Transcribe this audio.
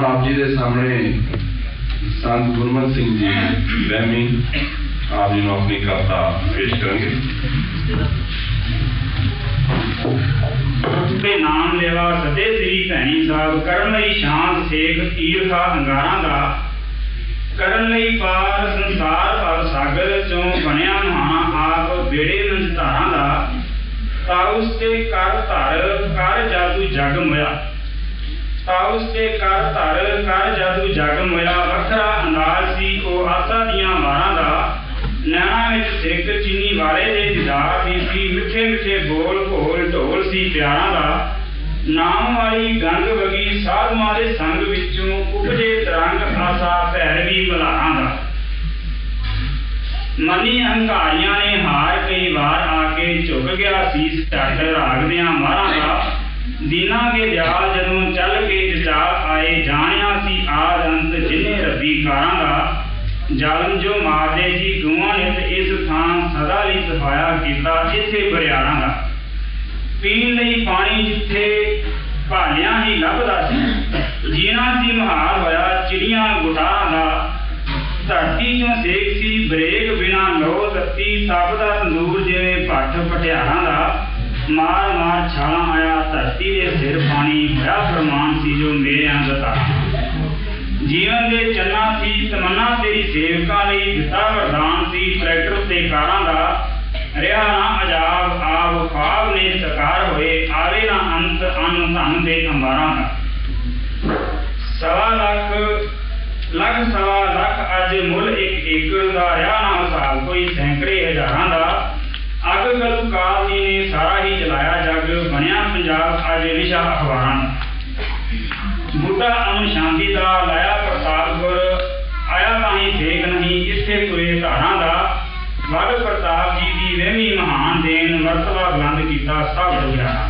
ਆਪ ਜੀ ਦੇ ਸਾਹਮਣੇ ਸੰਤ ਗੁਰਮਤ ਸਿੰਘ ਜੀ ਵਹਿਮੀ ਆਪ ਜੀ ਨੂੰ ਆਪਣੀ ਕਵਿਤਾ ਪੇਸ਼ ਕਰਨਗੇ ਤੇ ਨਾਮ ਲੈਵਾ ਸਦੇ ਸ੍ਰੀ ਭੈਣੀ ਸਾਹਿਬ, ਕਰਨ ਲਈ ਸ਼ਾਂਤ ਸੇਖ ਈਰਖਾ ਹੰਗਾਰਾਂ ਦਾ। ਕਰਨ ਲਈ ਪਾਰ ਸੰਸਾਰ ਭਵ ਸਾਗਰ ਚੋਂ ਬਣਿਆ ਮਹਾ ਆਪ ਬੇੜੇ ਮੰਝਤਾਰਾਂ ਦਾ। ਤਾਉਸ ਤੇ ਕਰ ਧਰ, ਕਰ ਜਾਦੂ ਜਗ moya ਤਾਉਸ ਤੇ ਕਰ ਧਰ, ਕਰ ਜਾਦੂ ਜਗ moya ਵੱਖਰਾ ਅੰਦਾਜ਼ ਸੀ, ਉਹ ਆਸਾ ਦੀਆਂ ਵਾਰਾਂ ਦਾ ਨੈਣਾ ਵਿੱਚ ਸਿੱਖ ਚੀਨੀ ਵਾਲੇ ਦੇ ਦਿਦਾਰ ਦੀ ਸੀ, ਮਿੱਠੇ ਮਿੱਠੇ ਬੋਲ ਭੋਲ ਢੋਲ ਸੀ, ਪਿਆਰਾਂ ਦਾ ਨਾਮ ਵਾਲੀ ਗੰਗ ਵਗੀ ਸਾਧੂਆਂ ਦੇ ਸੰਗ ਵਿੱਚੋਂ ਉਪਜੇ ਤਰੰਗ ਆਸਾ ਭੈਰਵੀ ਮਲਾਰਾਂ ਦਾ। ਮਨੀ ਹੰਕਾਰੀਆਂ ਨੇ ਹਾਰ ਕਈ ਵਾਰ ਆ ਕੇ ਝੁਕ ਗਿਆ ਸੀਸ ਢੱਡ ਰਾਗਦਿਆਂ ਮਾਰਾਂ ਦਾ ਦੀਨਾ ਕੇ ਦਿਆਲ ਜਦੋਂ ਚੱਲ ਕੇ ਜਚਾਲ ਆਏ ਜਾਣਿਆ ਸੀ ਆਦ ਅੰਤ ਜਿਨੇ ਰੱਬੀ ਕਾਰਾਂ ਦਾ ਜ਼ਾਲਮ ਜੋ ਮਾਰਦੇ ਜੀ ਗੂਆਂ ਨੇ ਤੇ ਇਸ ਥਾਂ ਸਦਾ ਲਈ ਸਫਾਇਆ ਕੀਤਾ ਇਸੇ ਬਰਿਆਰਾਂ ਦਾ ਪੀਣ ਲਈ ਪਾਣੀ ਜਿੱਥੇ ਭਾਲਿਆਂ ਹੀ ਲੱਭਦਾ ਸੀ ਜੀਣਾ ਸੀ ਮਹਾਰ ਹੋਇਆ ਚਿੜੀਆਂ ਗੁਟਾਰਾਂ ਦਾ ਧਰਤੀ ਚੋਂ ਸੇਕ ਸੀ ਬਰੇਕ ਬਿਨਾ ਲੋ ਤੱਤੀ ਸਭ ਦਾ ਤੰਦੂਰ ਜਿਵੇਂ ਭੱਠ ਪਟਿਆਰਾਂ ਦਾ ਮਾਰ ਮਾਰ ਛਾਲਾਂ ਆਇਆ ਧਰਤੀ ਦੇ ਸਿਰ ਪਾਣੀ ਹੋਇਆ ਫਰਮਾਨ ਸੀ ਜੋ ਮੇਰਿਆਂ ਦਾ ਜੀਵਨ ਦੇ ਚੰਨਾ ਸੀ ਤਮੰਨਾ ਤੇਰੀ ਸੇਵਕਾਂ ਲਈ ਦਿੱਤਾ ਵਰਦਾਨ ਸੀ ਟਰੈਕਟਰ ਤੇ ਕਾਰਾਂ ਦਾ ਰਿਆ ਨਾ ਅਜਾਬ ਆਬ ਖਾਬ ਨੇ ਸਕਾਰ ਹੋਏ ਆਵੇ ਨਾ ਅੰਤ ਅਨ ਧਨ ਦੇ ਅੰਬਾਰਾਂ ਦਾ ਸਵਾ ਲੱਖ ਲੱਖ ਸਵਾ ਲੱਖ ਅੱਜ ਮੁੱਲ ਇੱਕ ਏਕੜ ਦਾ ਰਿਆ ਨਾ ਹਿਸਾਬ ਕੋਈ ਸੈਂਕੜੇ ਹਜ਼ਾਰਾਂ ਦਾ ਅੱਗ ਗਲੂ ਕਾਲ ਜੀ ਅੱਜ ਵਿਸ਼ਾ ਅਖਬਾਰਾਂ ਦਾ ਬੁੱਢਾ ਅਮਨ ਸ਼ਾਂਤੀ ਦਾ ਲਾਇਆ ਪ੍ਰਤਾਪਪੁਰ ਆਇਆ ਤਾਂ ਹੀ ਫੇਕ ਨਹੀਂ ਇੱਥੇ ਤੁਰੇ ਧਾਰਾਂ ਦਾ ਵਗ ਪ੍ਰਤਾਪ ਜੀ ਦੀ ਵਹਿਮੀ ਮਹਾਨ ਦੇਨ ਮਰਤਬਾ ਬੁਲੰਦ ਕੀਤਾ ਸਭ ਦੁਗਿਆਰਾ